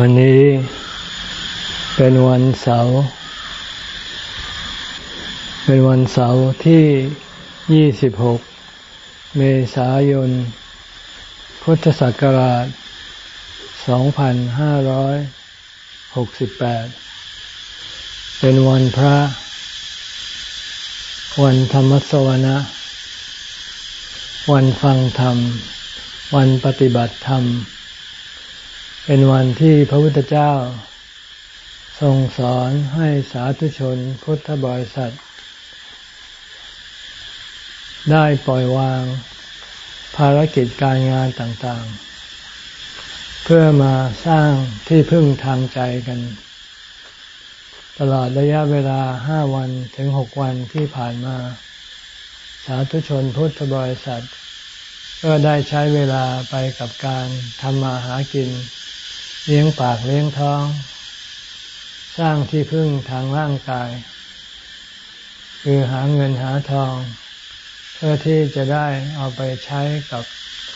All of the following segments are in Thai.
วันนี้เป็นวันเสาร์ เป็นวันเสาร์ที่ 26 เมษายน พุทธศักราช 2568 เป็นวันพระ วันธรรมสวนะ วันฟังธรรม วันปฏิบัติธรรม เป็นวันที่พระพุทธเจ้า ทรงสอนให้สาธุชนพุทธบริษัท ได้ปล่อยวาง ภารกิจการงานต่างๆ เพื่อมาสร้างที่พึ่งทางใจกัน ตลอดระยะเวลาห้าวันถึงหกวันที่ผ่านมา สาธุชนพุทธบริษัท ก็ได้ใช้เวลาไปกับการทำมาหากิน เลี้ยงปากเลี้ยงท้อง สร้างที่พึ่งทางร่างกาย คือหาเงินหาทอง เพื่อที่จะได้เอาไปใช้กับ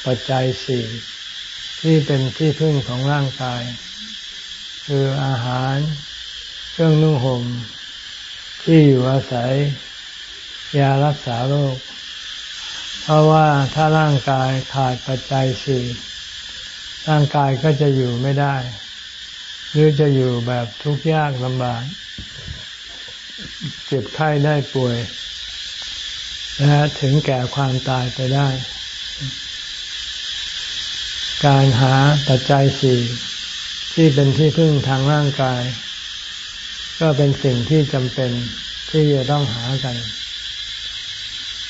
ปัจจัยสี่ที่เป็นที่พึ่งของร่างกาย คืออาหาร เครื่องนุ่งห่มที่อยู่อาศัย ยารักษาโรค เพราะว่าถ้าร่างกายขาดปัจจัยสี่ ร่างกายก็จะอยู่ไม่ได้ หรือจะอยู่แบบทุกข์ยากลำบาก เจ็บไข้ได้ป่วย และถึงแก่ความตายไปได้ การหาปัจจัยสี่ที่เป็นที่พึ่งทางร่างกาย ก็เป็นสิ่งที่จำเป็นที่จะต้องหากัน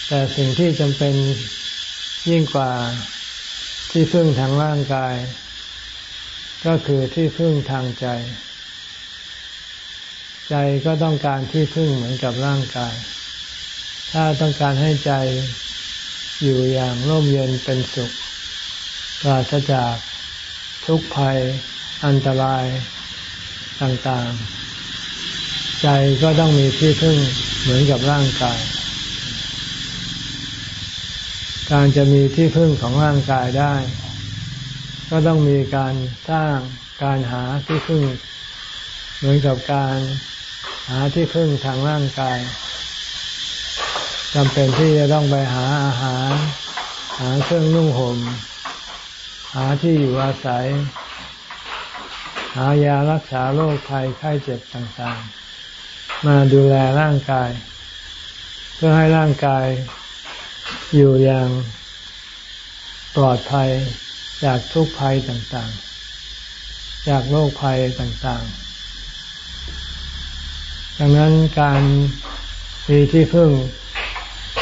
แต่สิ่งที่จำเป็นยิ่งกว่า ที่พึ่งทางร่างกาย ก็คือที่พึ่งทางใจ ใจก็ต้องการที่พึ่งเหมือนกับร่างกาย ถ้าต้องการให้ใจอยู่อย่างร่มเย็นเป็นสุข ปราศจากทุกภัย อันตรายต่างๆ ใจก็ต้องมีที่พึ่งเหมือนกับร่างกาย การจะมีที่พึ่งของร่างกายได้ ก็ต้องมีการสร้างการหาที่พึ่ง เหมือนกับการหาที่พึ่งทางร่างกายจำเป็นที่จะต้องไปหาอาหาร หาเครื่องนุ่งหม่มหาที่อยู่อาศัย หายารักษาโรคภัยไข้เจ็บต่างๆ มาดูแลร่างกาย เพื่อให้ร่างกาย อยู่อย่างปลอดภัยจากทุกภัยต่างๆ จากโรคภัยต่างๆ ดังนั้นการมีที่พึ่ง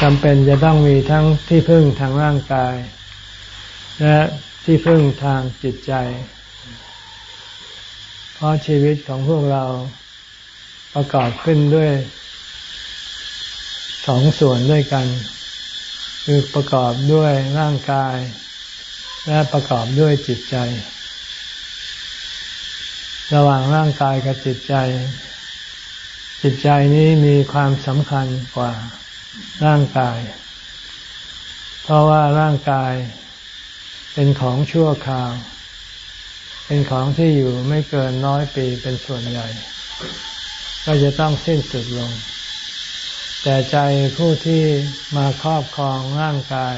จำเป็นจะต้องมีทั้งที่พึ่งทางร่างกาย และที่พึ่งทางจิตใจ เพราะชีวิตของพวกเราประกอบขึ้นด้วยสองส่วนด้วยกัน คือประกอบด้วยร่างกาย และประกอบด้วยจิตใจ ระหว่างร่างกายกับจิตใจ จิตใจนี้มีความสำคัญกว่าร่างกาย เพราะว่าร่างกายเป็นของชั่วคราว เป็นของที่อยู่ไม่เกินน้อยปีเป็นส่วนใหญ่ ก็จะต้องสิ้นสุดลง แต่ใจผู้ที่มาครอบครองร่างกาย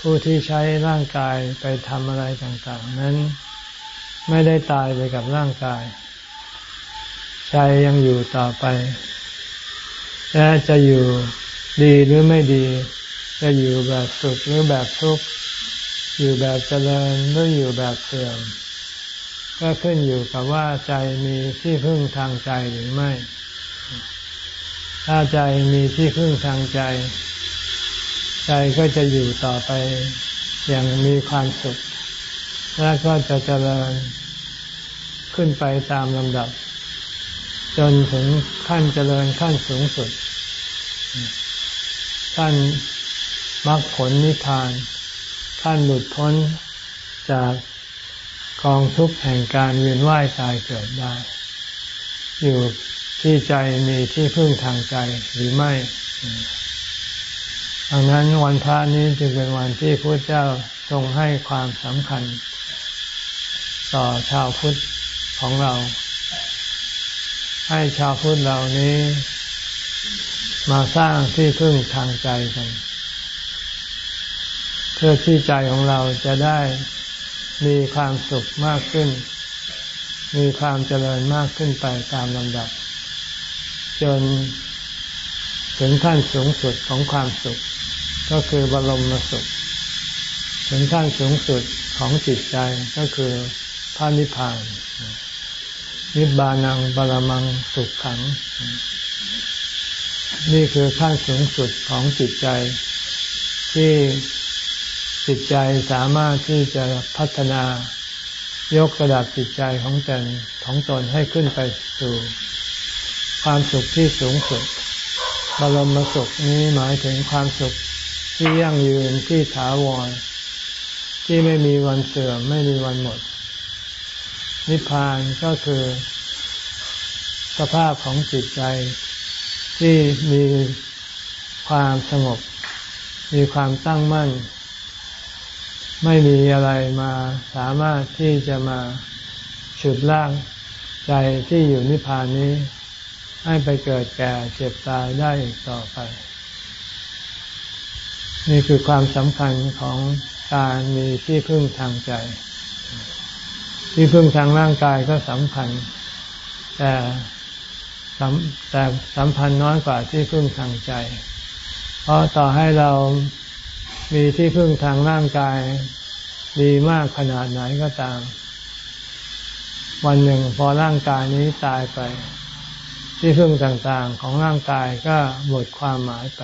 ผู้ที่ใช้ร่างกายไปทำอะไรต่างๆ นั้นไม่ได้ตายไปกับร่างกาย ใจยังอยู่ต่อไป และจะอยู่ดีหรือไม่ดี จะอยู่แบบสุขหรือแบบทุกข์อยู่แบบเจริญหรืออยู่แบบเสื่อมก็ขึ้นอยู่กับว่าใจมีที่พึ่งทางใจหรือไม่ ถ้าใจมีที่พึ่งทางใจ ใจก็จะอยู่ต่อไปอย่างมีความสุข และก็จะเจริญขึ้นไปตามลำดับ จนถึงขั้นเจริญขั้นสูงสุด ขั้นมรรคผลนิพพาน ขั้นหลุดพ้นจากกองทุกข์แห่งการเวียนว่ายตายเกิดได้ อยู่ ที่ใจมีที่พึ่งทางใจหรือไม่ ดังนั้นวันพระนี้จึงเป็นวันที่พระเจ้าทรงให้ความสำคัญ ต่อชาวพุทธของเรา ให้ชาวพุทธเหล่านี้ มาสร้างที่พึ่งทางใจกัน เพื่อที่ใจของเราจะได้มีความสุขมากขึ้น มีความเจริญมากขึ้นไปตามลำดับ จนถึงขั้นสูงสุดของความสุข ก็คือบรมสุข ถึงขั้นสูงสุดของจิตใจก็คือพระนิพพาน นิบานังบรมังสุขขัง นี่คือขั้นสูงสุดของจิตใจ ที่จิตใจสามารถที่จะพัฒนายกระดับจิตใจของตนของตนให้ขึ้นไปสู่ ความสุขที่สูงสุด บรมสุขนี้หมายถึงความสุขที่ยั่งยืนที่ถาวร ที่ไม่มีวันเสื่อมไม่มีวันหมด นิพพานก็คือ สภาพของจิตใจ ที่มีความสงบ มีความตั้งมั่น ไม่มีอะไรมาสามารถที่จะมาฉุดล่างใจที่อยู่นิพพานนี้ ให้ไปเกิดแก่เจ็บตายได้อีกต่อไป นี่คือความสำคัญของการมีที่พึ่งทางใจ ที่พึ่งทางร่างกายก็สำคัญ แต่แต่สัมพันธ์น้อยกว่าที่พึ่งทางใจ เพราะต่อให้เรามีที่พึ่งทางร่างกายดีมากขนาดไหนก็ตาม วันหนึ่งพอร่างกายนี้ตายไป ที่พึ่งต่างๆของร่างกายก็หมดความหมายไป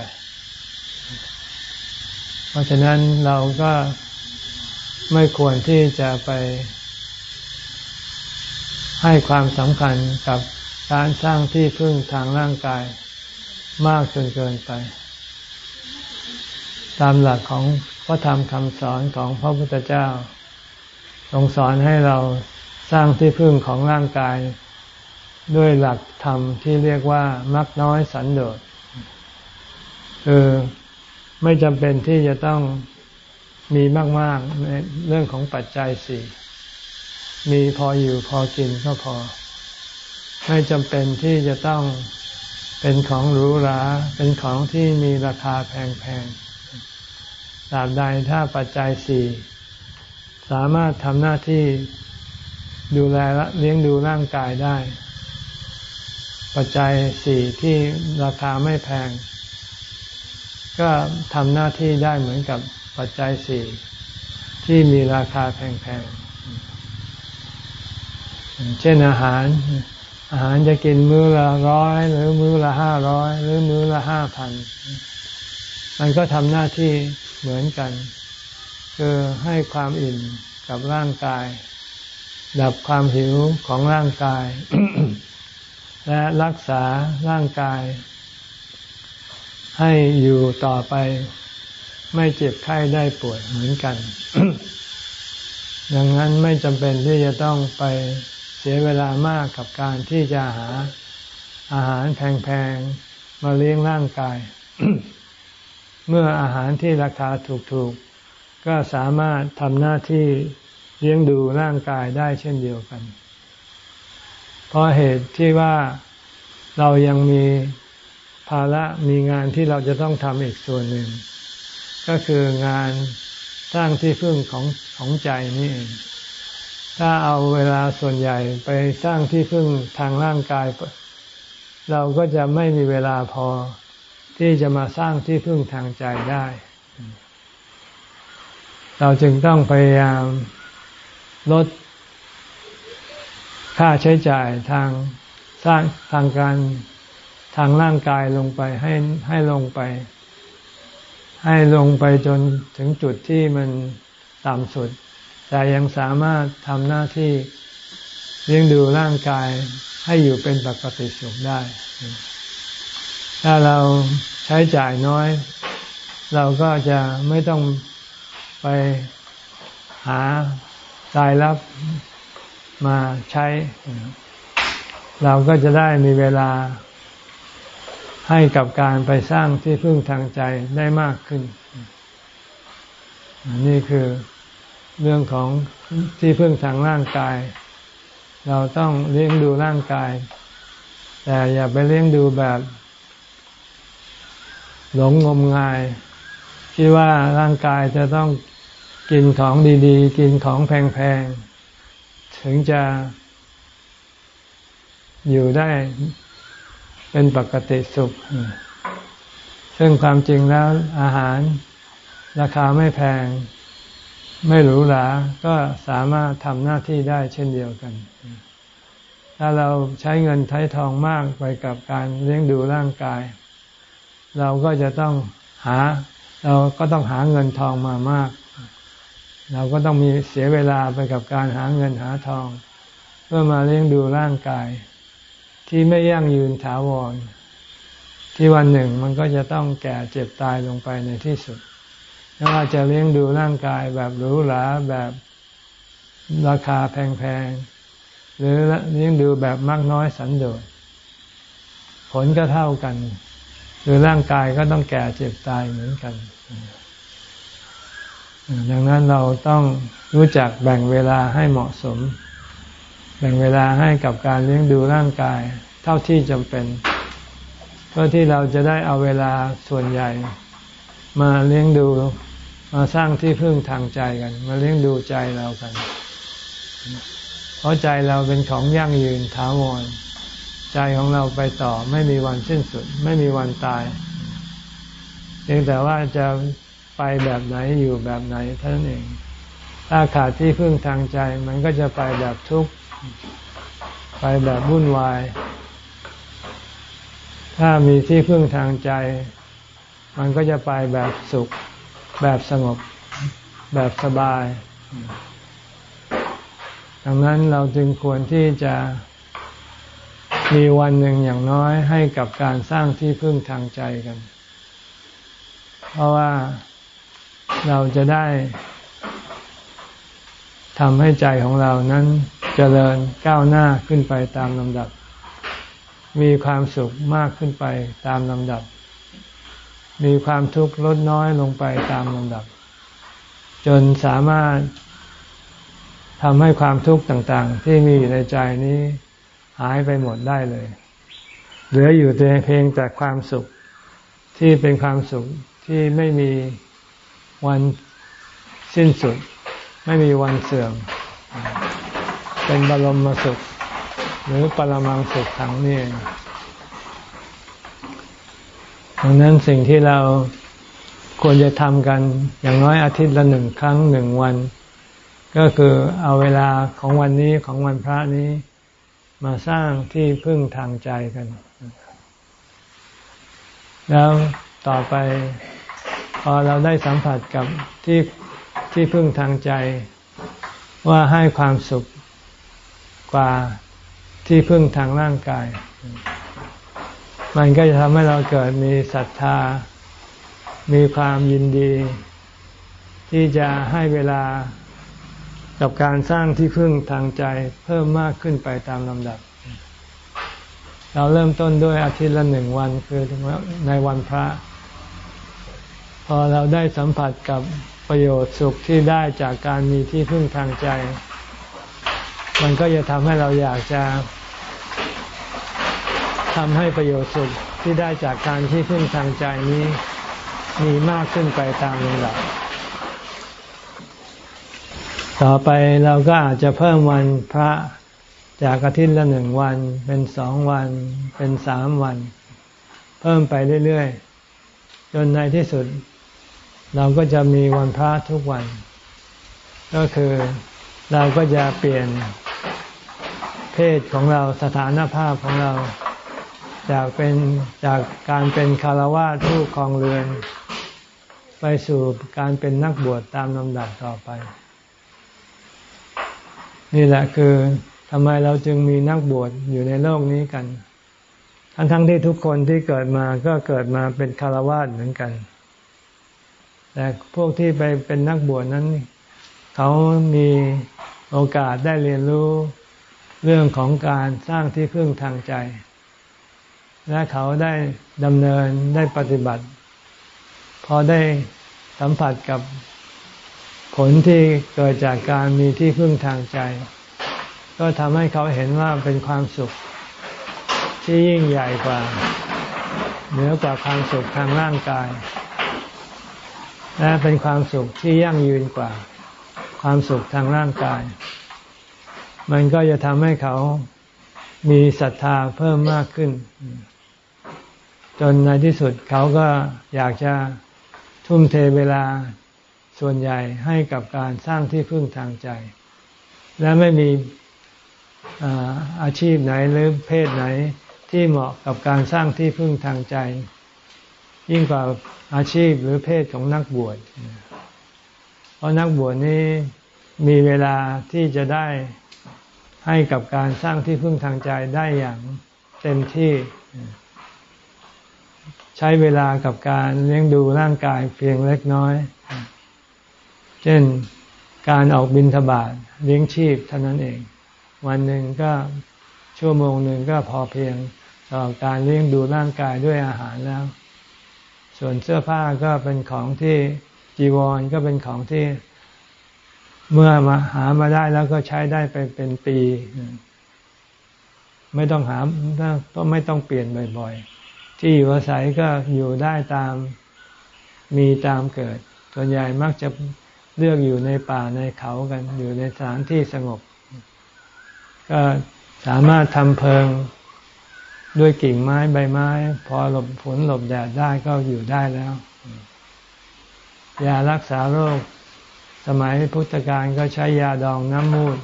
เพราะฉะนั้นเราก็ไม่ควรที่จะไป ให้ความสำคัญกับการสร้างที่พึ่งทางร่างกายมากจนเกินไป ตามหลักของพระธรรมคำสอนของพระพุทธเจ้าทรงสอนให้เราสร้างที่พึ่งของร่างกาย ด้วยหลักธรรมที่เรียกว่ามักน้อยสันโดษคือไม่จำเป็นที่จะต้องมีมาก ๆ ในเรื่องของปัจจัยสี่มีพออยู่พอกินก็พอ ไม่จำเป็นที่จะต้องเป็นของหรูหรา เป็นของที่มีราคาแพงๆตราบใดถ้าปัจจัยสี่สามารถทำหน้าที่ดูแลเลี้ยงดูร่างกายได้ ปัจจัยสี่ที่ราคาไม่แพง ก็ทำหน้าที่ได้เหมือนกับปัจจัยสี่ที่มีราคาแพงๆ เช่นอาหาร อาหารจะกินมื้อละร้อยหรือมื้อละห้าร้อยหรือมื้อละห้าพัน มันก็ทำหน้าที่เหมือนกัน คือให้ความอิ่มกับร่างกาย ดับความหิวของร่างกาย และรักษาร่างกาย ให้อยู่ต่อไปไม่เจ็บไข้ได้ป่วยเหมือนกัน ดังนั้นไม่จำเป็นที่จะต้องไปเสียเวลามากกับการที่จะหาอาหารแพงๆ มาเลี้ยงร่างกาย เมื่ออาหารที่ราคาถูกๆ ก็สามารถทำหน้าที่เลี้ยงดูร่างกายได้เช่นเดียวกัน เพราะเหตุที่ว่าเรายังมีภาระมีงานที่เราจะต้องทำอีกส่วนหนึ่ง ก็คืองานสร้างที่พึ่งของของใจนี่เองถ้าเอาเวลาส่วนใหญ่ไปสร้างที่พึ่งทางร่างกาย เราก็จะไม่มีเวลาพอที่จะมาสร้างที่พึ่งทางใจได้ เราจึงต้องพยายามลด ค่าใช้จ่ายทางสร้างทางการทางร่างกายลงไปให้ให้ลงไป ให้ลงไปจนถึงจุดที่มันต่ำสุด แต่ยังสามารถทำหน้าที่เลี้ยงดูร่างกายให้อยู่เป็นปกติสุขได้ ถ้าเราใช้จ่ายน้อย เราก็จะไม่ต้องไปหาตายรับ มาใช้ เราก็จะได้มีเวลาให้กับการไปสร้างที่พึ่งทางใจได้มากขึ้น นี่คือเรื่องของที่พึ่งทางร่างกาย เราต้องเลี้ยงดูร่างกาย แต่อย่าไปเลี้ยงดูแบบหลงงมงาย คิดว่าร่างกายจะต้องกินของดี ๆ กินของแพงๆ ถึงจะอยู่ได้เป็นปกติสุข ซึ่งความจริงแล้วอาหารราคาไม่แพง ไม่หรูหรา ก็สามารถทำหน้าที่ได้เช่นเดียวกัน ถ้าเราใช้เงินใช้ทองมากไปกับการเลี้ยงดูร่างกาย เราก็จะต้องหา เราก็ต้องหาเงินทองมามาก เราก็ต้องมีเสียเวลาไปกับการหาเงินหาทอง เพื่อมาเลี้ยงดูร่างกาย ที่ไม่ยั่งยืนถาวร ที่วันหนึ่งมันก็จะต้องแก่เจ็บตายลงไปในที่สุดไม่ว่าจะเลี้ยงดูร่างกายแบบหรูหราแบบราคาแพงๆ หรือเลี้ยงดูแบบมากน้อยสันโดษผลก็เท่ากันคือร่างกายก็ต้องแก่เจ็บตายเหมือนกัน ดังนั้นเราต้องรู้จักแบ่งเวลาให้เหมาะสม แบ่งเวลาให้กับการเลี้ยงดูร่างกาย เท่าที่จำเป็น เพื่อที่เราจะได้เอาเวลาส่วนใหญ่ มาเลี้ยงดูมาสร้างที่พึ่งทางใจกัน มาเลี้ยงดูใจเรากัน เพราะใจเราเป็นของยั่งยืนถาวรใจของเราไปต่อไม่มีวันสิ้นสุด ไม่มีวันตายเพียงแต่ว่าจะ ไปแบบไหนอยู่แบบไหนเท่านั้นเอง ถ้าขาดที่พึ่งทางใจ มันก็จะไปแบบทุกข์ ไปแบบวุ่นวาย ถ้ามีที่พึ่งทางใจ มันก็จะไปแบบสุข แบบสงบ แบบสบาย ดังนั้นเราจึงควรที่จะมีวันหนึ่งอย่างน้อยให้กับการสร้างที่พึ่งทางใจกัน เพราะว่า เราจะได้ทำให้ใจของเรานั้นเจริญก้าวหน้าขึ้นไปตามลำดับ มีความสุขมากขึ้นไปตามลำดับ มีความทุกข์ลดน้อยลงไปตามลำดับ จนสามารถทำให้ความทุกข์ต่างๆ ที่มีอยู่ในใจนี้หายไปหมดได้เลย เหลืออยู่แต่เพียงแต่ความสุขที่เป็นความสุขที่ไม่มี วันสิ้นสุด ไม่มีวันเสื่อม เป็นบรมสุข หรือปรมังสุขขังนี่ดังนั้นสิ่งที่เราควรจะทำกันอย่างน้อยอาทิตย์ละหนึ่งครั้งหนึ่งวัน ก็คือเอาเวลาของวันนี้ของวันพระนี้ มาสร้างที่พึ่งทางใจกัน แล้วต่อไป พอเราได้สัมผัสกับที่ที่พึ่งทางใจว่าให้ความสุขกว่าที่พึ่งทางร่างกาย มันก็จะทำให้เราเกิดมีศรัทธา มีความยินดี ที่จะให้เวลากับการสร้างที่พึ่งทางใจเพิ่มมากขึ้นไปตามลำดับ เราเริ่มต้นด้วยอาทิตย์ละหนึ่งวันคือในวันพระ พอเราได้สัมผัสกับประโยชน์สุขที่ได้จากการมีที่พึ่งทางใจ มันก็จะทำให้เราอยากจะทำให้ประโยชน์สุขที่ได้จากการที่พึ่งทางใจนี้ มีมากขึ้นไปตามลำดับต่อไปเราก็อาจจะเพิ่มวันพระจากอาทิตย์ละหนึ่งวัน เป็นสองวัน เป็นสามวัน เพิ่มไปเรื่อยๆ จนในที่สุด เราก็จะมีวันพระทุกวัน ก็คือเราก็จะเปลี่ยนเพศของเราสถานภาพของเรา จากเป็นจากการเป็นคารวะผู้ครองเรือน ไปสู่การเป็นนักบวชตามลำดับต่อไป นี่แหละคือทำไมเราจึงมีนักบวชอยู่ในโลกนี้กัน ทั้งทั้งที่ทุกคนที่เกิดมาก็เกิดมาเป็นคารวะเหมือนกัน แต่พวกที่ไปเป็นนักบวชนั้น เขามีโอกาสได้เรียนรู้เรื่องของการสร้างที่พึ่งทางใจ และเขาได้ดำเนินได้ปฏิบัติ พอได้สัมผัสกับผลที่เกิดจากการมีที่พึ่งทางใจ ก็ทำให้เขาเห็นว่าเป็นความสุข ที่ยิ่งใหญ่กว่า เหนือกว่าความสุขทางร่างกาย และเป็นความสุขที่ยั่งยืนกว่า ความสุขทางร่างกาย มันก็จะทำให้เขามีศรัทธาเพิ่มมากขึ้น จนในที่สุดเขาก็อยากจะทุ่มเทเวลาส่วนใหญ่ให้กับการสร้างที่พึ่งทางใจ และไม่มีอาชีพไหนหรือเพศไหนที่เหมาะกับการสร้างที่พึ่งทางใจ ยิ่งกว่าอาชีพหรือเพศของนักบวชเพราะนักบวชนี้มีเวลาที่จะได้ให้กับการสร้างที่พึ่งทางใจได้อย่างเต็มที่ ใช้เวลากับการเลี้ยงดูร่างกายเพียงเล็กน้อย เช่นการออกบินทบาทเลี้ยงชีพเท่านั้นเอง วันหนึ่งก็ชั่วโมงหนึ่งก็พอเพียงต่อการเลี้ยงดูร่างกายด้วยอาหารแล้ว ส่วนเสื้อผ้าก็เป็นของที่จีวรก็เป็นของที่เมื่อมาหามาได้แล้วก็ใช้ได้ไปเป็นปี ไม่ต้องหาก็ไม่ต้องเปลี่ยนบ่อย ๆ ที่อยู่อาศัยก็อยู่ได้ตามมีตามเกิด ส่วนใหญ่มักจะเลือกอยู่ในป่าในเขากันอยู่ในสถานที่สงบ ก็สามารถทำเพิง ด้วยกิ่งไม้ใบไม้ พอหลบฝนหลบแดดได้ก็อยู่ได้แล้วยารักษาโรค สมัยพุทธกาลก็ใช้ยาดองน้ำมูด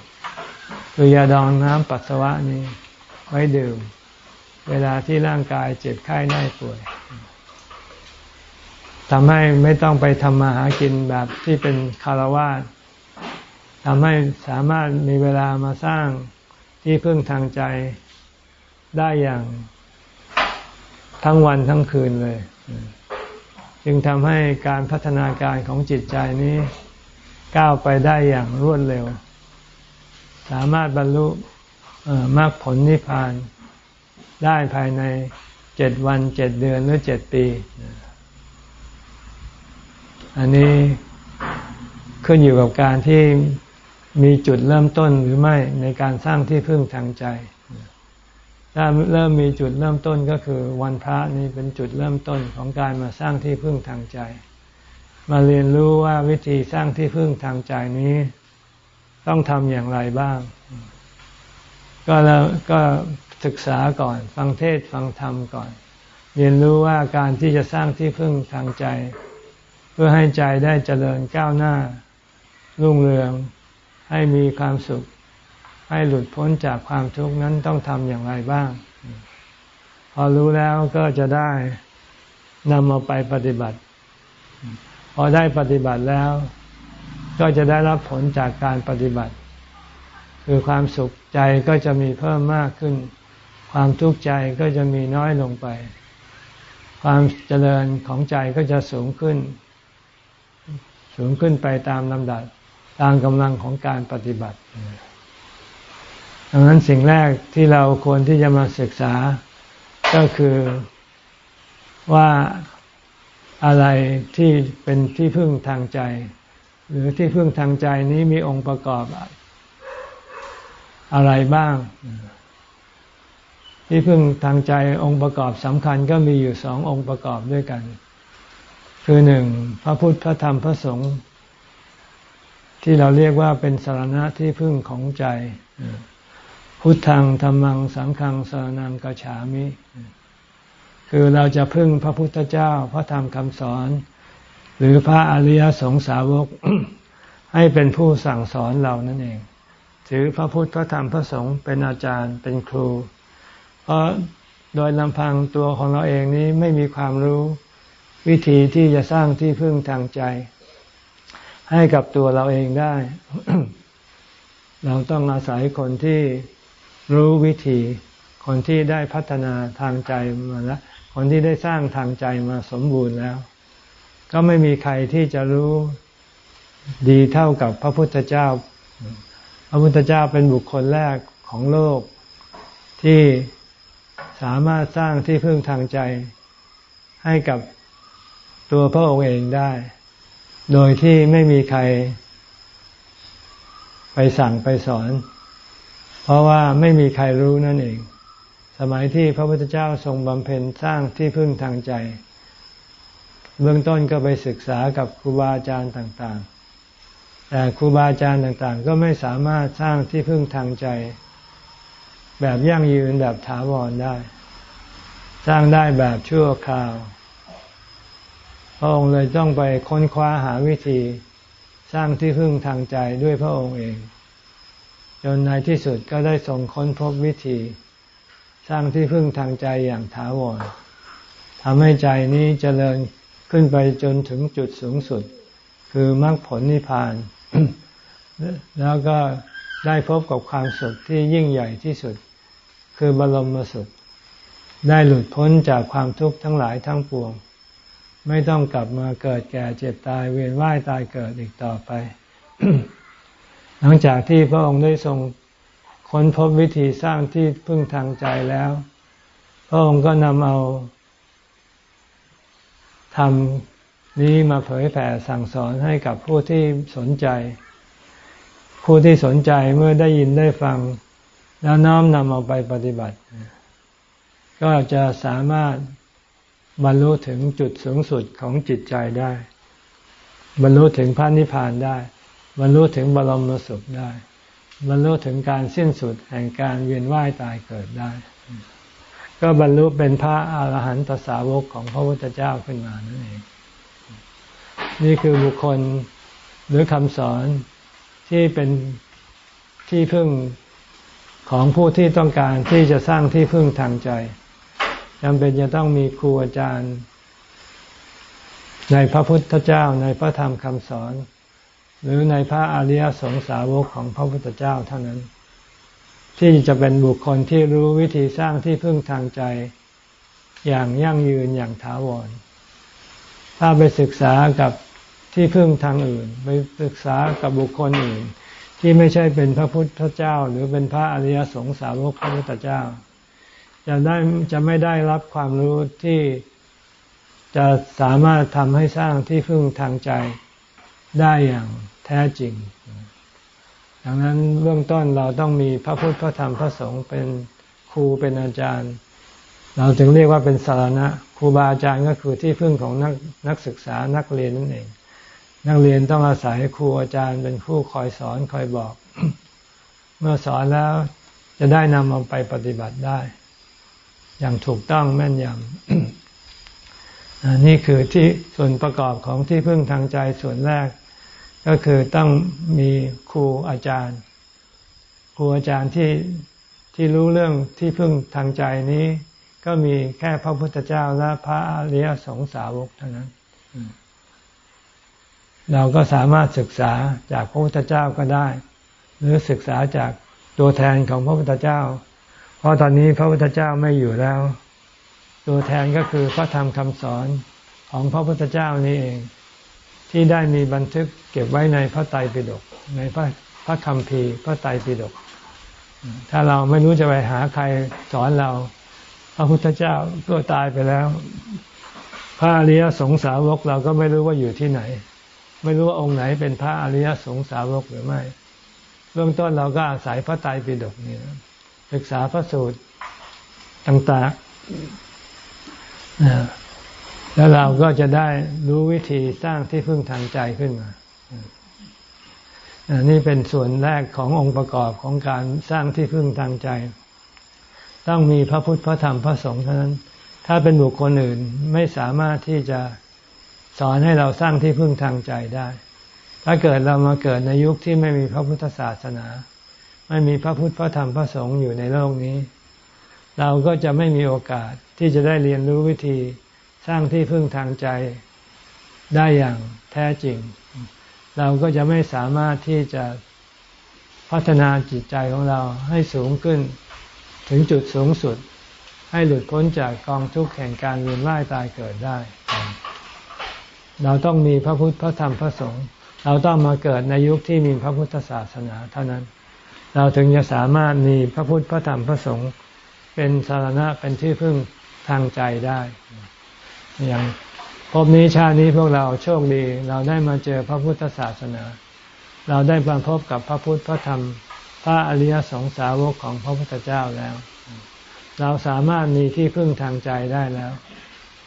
คือยาดองน้ำปัสสาวะนี้ไว้ดื่ม เวลาที่ร่างกายเจ็บไข้ได้ป่วยทำให้ไม่ต้องไปทำมาหากินแบบที่เป็นคารวะทำให้สามารถมีเวลามาสร้างที่พึ่งทางใจ ได้อย่างทั้งวันทั้งคืนเลย จึงทำให้การพัฒนาการของจิตใจนี้ก้าวไปได้อย่างรวดเร็ว สามารถบรรลุมรรคผลนิพพานได้ภายในเจ็ดวันเจ็ดเดือนหรือเจ็ดปี อันนี้ขึ้นอยู่กับการที่มีจุดเริ่มต้นหรือไม่ในการสร้างที่พึ่งทางใจ ถ้าเริ่มมีจุดเริ่มต้นก็คือวันพระนี้เป็นจุดเริ่มต้นของการมาสร้างที่พึ่งทางใจ มาเรียนรู้ว่าวิธีสร้างที่พึ่งทางใจนี้ ต้องทำอย่างไรบ้าง ก็แล้วก็ศึกษาก่อน ฟังเทศฟังธรรมก่อน เรียนรู้ว่าการที่จะสร้างที่พึ่งทางใจ เพื่อให้ใจได้เจริญก้าวหน้า รุ่งเรือง ให้มีความสุข ให้หลุดพ้นจากความทุกข์นั้นต้องทำอย่างไรบ้าง พอรู้แล้วก็จะได้นำเอาไปปฏิบัติ พอได้ปฏิบัติแล้ว ก็จะได้รับผลจากการปฏิบัติ คือความสุขใจก็จะมีเพิ่มมากขึ้น ความทุกข์ใจก็จะมีน้อยลงไป ความเจริญของใจก็จะสูงขึ้น สูงขึ้นไปตามลำดับตามกำลังของการปฏิบัติ ดังนั้นสิ่งแรกที่เราควรที่จะมาศึกษา ก็คือว่าอะไรที่เป็นที่พึ่งทางใจ หรือที่พึ่งทางใจนี้มีองค์ประกอบอะไรบ้าง ที่พึ่งทางใจองค์ประกอบสำคัญก็มีอยู่สององค์ประกอบด้วยกัน คือหนึ่งพระพุทธพระธรรมพระสงฆ์ที่เราเรียกว่าเป็นสารณะที่พึ่งของใจ พุทธังธรรมังสังฆังสรนังกฉามิ คือเราจะพึ่งพระพุทธเจ้า พระธรรมคำสอน หรือพระอริยสงสาวก ให้เป็นผู้สั่งสอนเรานั่นเอง ถือพระพุทธพระธรรมพระสงฆ์เป็นอาจารย์เป็นครู เพราะโดยลำพังตัวของเราเองนี้ไม่มีความรู้วิธีที่จะสร้างที่พึ่งทางใจ ให้กับตัวเราเองได้ เราต้องอาศัยคนที่ รู้วิธี คนที่ได้พัฒนาทางใจมาแล้ว คนที่ได้สร้างทางใจมาสมบูรณ์แล้ว ก็ไม่มีใครที่จะรู้ดีเท่ากับพระพุทธเจ้า พระพุทธเจ้าเป็นบุคคลแรกของโลกที่สามารถสร้างที่พึ่งทางใจให้กับตัวพระองค์เองได้ โดยที่ไม่มีใคร ไปสั่งไปสอน เพราะว่าไม่มีใครรู้นั่นเอง สมัยที่พระพุทธเจ้าทรงบำเพ็ญสร้างที่พึ่งทางใจ เบื้องต้นก็ไปศึกษากับครูบาอาจารย์ต่างๆ แต่ครูบาอาจารย์ต่างๆ ก็ไม่สามารถสร้างที่พึ่งทางใจ แบบยั่งยืนแบบถาวรได้ สร้างได้แบบชั่วคราวพระองค์เลยต้องไปค้นคว้าหาวิธี สร้างที่พึ่งทางใจด้วยพระองค์เอง จนในที่สุดก็ได้ทรงค้นพบวิธี สร้างที่พึ่งทางใจอย่างถาวรทำให้ใจนี้เจริญขึ้นไปจนถึงจุดสูงสุด คือมรรคผลนิพพาน แล้วก็ได้พบกับความสุขที่ยิ่งใหญ่ที่สุด คือบรมสุข ได้หลุดพ้นจากความทุกข์ทั้งหลายทั้งปวง ไม่ต้องกลับมาเกิดแก่เจ็บตายเวียนว่ายตายเกิดอีกต่อไป หลังจากที่พระองค์ได้ทรงค้นพบวิธีสร้างที่พึ่งทางใจแล้ว พระองค์ก็นำเอาทำนี้มาเผยแผ่สั่งสอนให้กับผู้ที่สนใจ ผู้ที่สนใจเมื่อได้ยินได้ฟัง แล้วน้อมนำเอาไปปฏิบัติ ก็จะสามารถบรรลุถึงจุดสูงสุดของจิตใจได้ บรรลุถึงพระนิพพานได้ บรรลุถึงบรมสุขได้ บรรลุถึงการสิ้นสุดแห่งการเวียนว่ายตายเกิดได้ ก็บรรลุเป็นพระอาหารหันตสาวกของพระพุทธเจ้าขึ้นมานั่นเอง นี่คือบุคคลหรือคำสอนที่เป็นที่พึ่งของผู้ที่ต้องการที่จะสร้างที่พึ่งทางใจจำเป็นจะต้องมีครูอาจารย์ ในพระพุทธเจ้าในพระธรรมคำสอน หรือในพระอริยสงสาวกของพระพุทธเจ้าเท่านั้น ที่จะเป็นบุคคลที่รู้วิธีสร้างที่พึ่งทางใจ อย่างยั่งยืนอย่างถาวร ถ้าไปศึกษากับที่พึ่งทางอื่น ไปศึกษากับบุคคลอื่น ที่ไม่ใช่เป็นพระพุทธเจ้า หรือเป็นพระอริยสงสาวกพระพุทธเจ้าจะได้จะไม่ได้รับความรู้ที่จะสามารถทำให้สร้างที่พึ่งทางใจได้อย่าง แท้จริง ดังนั้นเบื้องต้นเราต้องมีพระพุทธพระธรรมพระสงฆ์เป็นครูเป็นอาจารย์ เราจึงเรียกว่าเป็นสารณะครูบาอาจารย์ก็คือที่พึ่งของนักนักศึกษานักเรียนนั่นเอง นักเรียนต้องอาศัยครูอาจารย์เป็นผู้คอยสอนคอยบอก เมื่อสอนแล้วจะได้นำเอาไปปฏิบัติได้ อย่างถูกต้องแม่นยำนี่คือที่ส่วนประกอบของที่พึ่งทางใจส่วนแรก ก็คือต้องมีครูอาจารย์ ครูอาจารย์ที่ที่รู้เรื่องที่พึ่งทางใจนี้ ก็มีแค่พระพุทธเจ้าและพระอริยสงสาวกเท่านั้น เราก็สามารถศึกษาจากพระพุทธเจ้าก็ได้ หรือศึกษาจากตัวแทนของพระพุทธเจ้า เพราะตอนนี้พระพุทธเจ้าไม่อยู่แล้ว ตัวแทนก็คือพระธรรมคำสอนของพระพุทธเจ้านี่เอง ที่ได้มีบันทึกเก็บไว้ในพระไตรปิฎกในพระพระคำพีพระไตรปิฎกถ้าเราไม่รู้จะไปหาใครสอนเรา พระพุทธเจ้าก็ตายไปแล้ว พระอริยสงสาวกเราก็ไม่รู้ว่าอยู่ที่ไหน ไม่รู้ว่าองค์ไหนเป็นพระอริยสงสาวกหรือไม่ เบื้องต้นเราก็อาศัยพระไตรปิฎกนี่ศึกษาพระสูตรต่างๆ แล้วเราก็จะได้รู้วิธีสร้างที่พึ่งทางใจขึ้นมานี่เป็นส่วนแรกขององค์ประกอบของการสร้างที่พึ่งทางใจ ต้องมีพระพุทธพระธรรมพระสงฆ์เท่านั้น ถ้าเป็นบุคคลอื่นไม่สามารถที่จะสอนให้เราสร้างที่พึ่งทางใจได้ ถ้าเกิดเรามาเกิดในยุคที่ไม่มีพระพุทธศาสนา ไม่มีพระพุทธพระธรรมพระสงฆ์อยู่ในโลกนี้ เราก็จะไม่มีโอกาสที่จะได้เรียนรู้วิธี สร้างที่พึ่งทางใจได้อย่างแท้จริง เราก็จะไม่สามารถที่จะพัฒนาจิตใจของเราให้สูงขึ้นถึงจุดสูงสุด ให้หลุดพ้นจากกองทุกข์แห่งการเวียนว่ายตายเกิดได้ เราต้องมีพระพุทธพระธรรมพระสงฆ์เราต้องมาเกิดในยุคที่มีพระพุทธศาสนาเท่านั้น เราถึงจะสามารถมีพระพุทธพระธรรมพระสงฆ์เป็นสารณะเป็นที่พึ่งทางใจได้ อย่างพบนี้ชาตินี้พวกเราโชคดี เราได้มาเจอพระพุทธศาสนา เราได้มาพบกับพระพุทธพระธรรม พระอริยสงสาวกของพระพุทธเจ้าแล้ว เราสามารถมีที่พึ่งทางใจได้แล้ว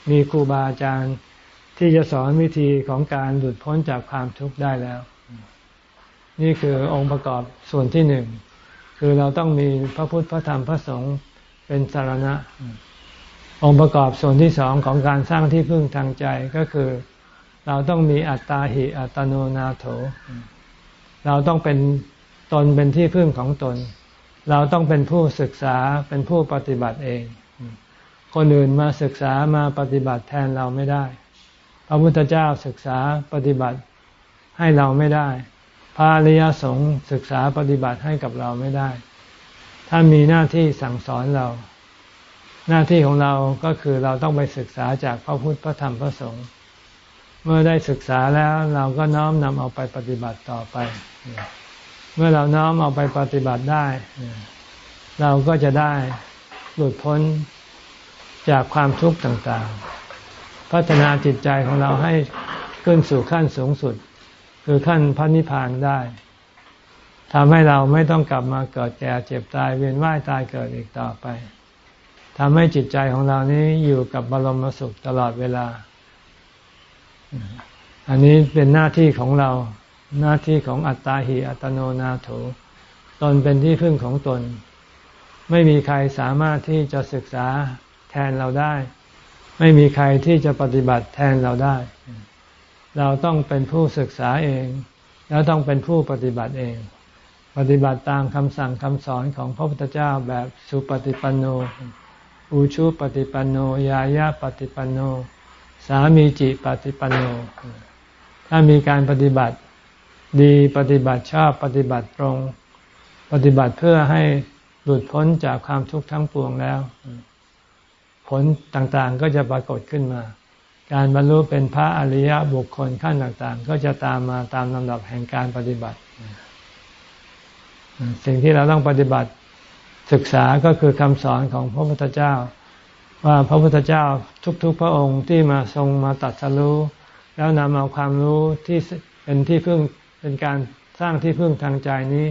มีครูบาอาจารย์ที่จะสอนวิธีของการหลุดพ้นจากความทุกข์ได้แล้ว นี่คือองค์ประกอบส่วนที่หนึ่ง คือเราต้องมีพระพุทธพระธรรมพระสงฆ์เป็นสารณะ องค์ประกอบส่วนที่สองของการสร้างที่พึ่งทางใจก็คือ เราต้องมีอัตตาหิอัตโนนาโถ เราต้องเป็นตนเป็นที่พึ่งของตน เราต้องเป็นผู้ศึกษาเป็นผู้ปฏิบัติเอง คนอื่นมาศึกษามาปฏิบัติแทนเราไม่ได้ พระพุทธเจ้าศึกษาปฏิบัติให้เราไม่ได้ พระอริยสงฆ์ศึกษาปฏิบัติให้กับเราไม่ได้ท่านมีหน้าที่สั่งสอนเรา หน้าที่ของเราก็คือเราต้องไปศึกษาจากพระพุทธพระธรรมพระสงฆ์เมื่อได้ศึกษาแล้วเราก็น้อมนำเอาไปปฏิบัติต่อไป เมื่อเราน้อมเอาไปปฏิบัติได้ เราก็จะได้หลุดพ้นจากความทุกข์ต่างๆ พัฒนาจิตใจของเราให้ขึ้นสู่ขั้นสูงสุด คือขั้นพระนิพพานได้ทำให้เราไม่ต้องกลับมาเกิดแก่เจ็บตายเวียนว่ายตายเกิดอีกต่อไป ทำให้จิตใจของเรานี้อยู่กับบรมสุขตลอดเวลา อันนี้เป็นหน้าที่ของเรา หน้าที่ของอัตตาหิอัตโนนาโถ ตนเป็นที่พึ่งของตน ไม่มีใครสามารถที่จะศึกษาแทนเราได้ ไม่มีใครที่จะปฏิบัติแทนเราได้ เราต้องเป็นผู้ศึกษาเอง แล้วต้องเป็นผู้ปฏิบัติเองปฏิบัติตามคำสั่งคำสอนของพระพุทธเจ้าแบบสุปฏิปันโน อุชุปฏิปันโนยายาปฏิปันโน สามีจิปฏิปันโน ถ้ามีการปฏิบัติดีปฏิบัติชอบปฏิบัติตรง ปฏิบัติเพื่อให้หลุดพ้นจากความทุกข์ทั้งปวงแล้ว ผลต่างๆก็จะปรากฏขึ้นมา การบรรลุเป็นพระอริยบุคคลขั้นต่างๆ ก็จะตามมาตามลำดับแห่งการปฏิบัติ สิ่งที่เราต้องปฏิบัติ ศึกษาก็คือคำสอนของพระพุทธเจ้า ว่าพระพุทธเจ้าทุกๆพระองค์ที่มาทรงมาตัดสรู้ แล้วนำเอาความรู้ที่เป็นที่พึ่งเป็นการสร้างที่พึ่งทางใจนี้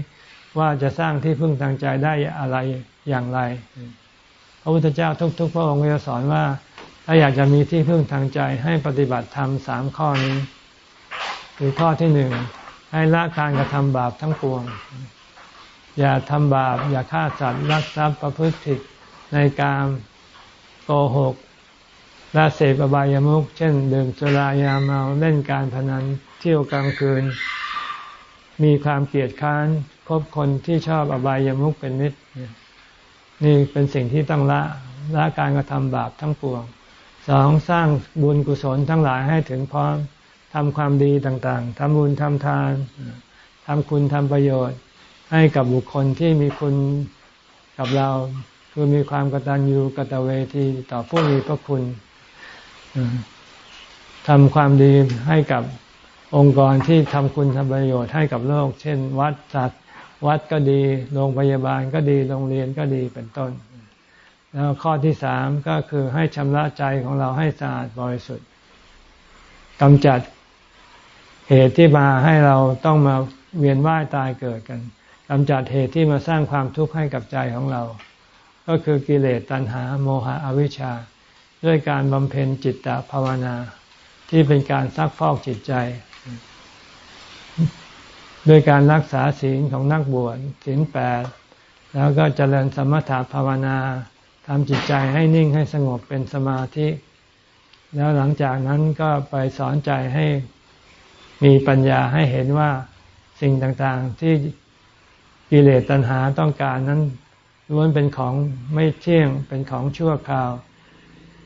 ว่าจะสร้างที่พึ่งทางใจได้อะไรอย่างไร พระพุทธเจ้าทุก ๆ พระองค์จะสอนว่า ถ้าอยากจะมีที่พึ่งทางใจให้ปฏิบัติธรรมสามข้อนี้ คือข้อที่หนึ่งให้ละการกระทำบาปทั้งปวง อย่าทำบาป อย่าฆ่าสัตว์รักทรัพย์ประพฤติผิดในการโกหกและเสพอบายามุขเช่นดื่มสุรายาเมาเล่นการพนันเที่ยวกลางคืน มีความเกลียดค้านพบคนที่ชอบอบายามุขเป็นมิตรนี่เป็นสิ่งที่ต้องละละการกระทำบาปทั้งปวงสองสร้างบุญกุศลทั้งหลายให้ถึงพร้อมทำความดีต่างๆทำบุญทำทานทำคุณทำประโยชน์ ให้กับบุคคลที่มีคุณกับเรา คือมีความกตัญญูกตเวทีต่อผู้มีพระคุณทำความดีให้กับองค์กรที่ทำคุณทำประโยชน์ให้กับโลก เช่น วัดจัดวัดก็ดี โรงพยาบาลก็ดี โรงเรียนก็ดีเป็นต้น แล้วข้อที่สามก็คือให้ชำระใจของเราให้สะอาดบริสุทธิ์กำจัดเหตุที่มาให้เราต้องมาเวียนว่ายตายเกิดกัน กำจัดเหตุที่มาสร้างความทุกข์ให้กับใจของเรา ก็คือกิเลสตัณหาโมหะอวิชชา ด้วยการบำเพ็ญจิตตภาวนา ที่เป็นการซักฟอกจิตใจ ด้วยการรักษาศีลของนักบวชศีลแปดแล้วก็เจริญสมถะภาวนาทำจิตใจให้นิ่งให้สงบเป็นสมาธิ แล้วหลังจากนั้นก็ไปสอนใจให้มีปัญญาให้เห็นว่าสิ่งต่างๆที่ กิเลสตัณหาต้องการนั้นล้วนเป็นของไม่เที่ยง เป็นของชั่วคราว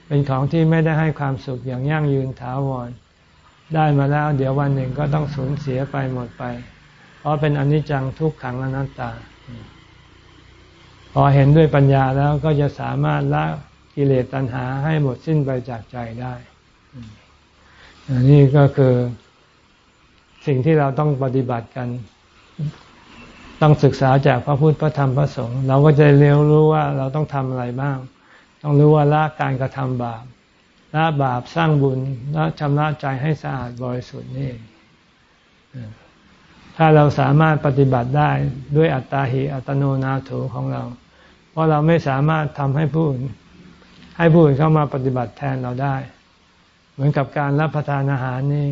เป็นของที่ไม่ได้ให้ความสุขอย่างยั่งยืนถาวร ได้มาแล้ว เดี๋ยววันหนึ่งก็ต้องสูญเสียไปหมดไป เพราะเป็นอนิจจังทุกขังอนัตตา พอเห็นด้วยปัญญาแล้วก็จะสามารถละกิเลสตัณหาให้หมดสิ้นไปจากใจได้นี่ก็คือสิ่งที่เราต้องปฏิบัติกัน ต้องศึกษาจากพระพุทธพระธรรมพระสงฆ์เราก็จะเรียนรู้ว่าเราต้องทำอะไรบ้าง ต้องรู้ว่าละการกระทำบาปละบาปสร้างบุญละชำระใจให้สะอาดบริสุทธิ์นี่ถ้าเราสามารถปฏิบัติได้ด้วยอัตตาหิอัตโนนาโถของเรา เพราะเราไม่สามารถทำให้ผู้อื่นให้ผู้อื่นเข้ามาปฏิบัติแทนเราได้ เหมือนกับการรับประทานอาหารนี่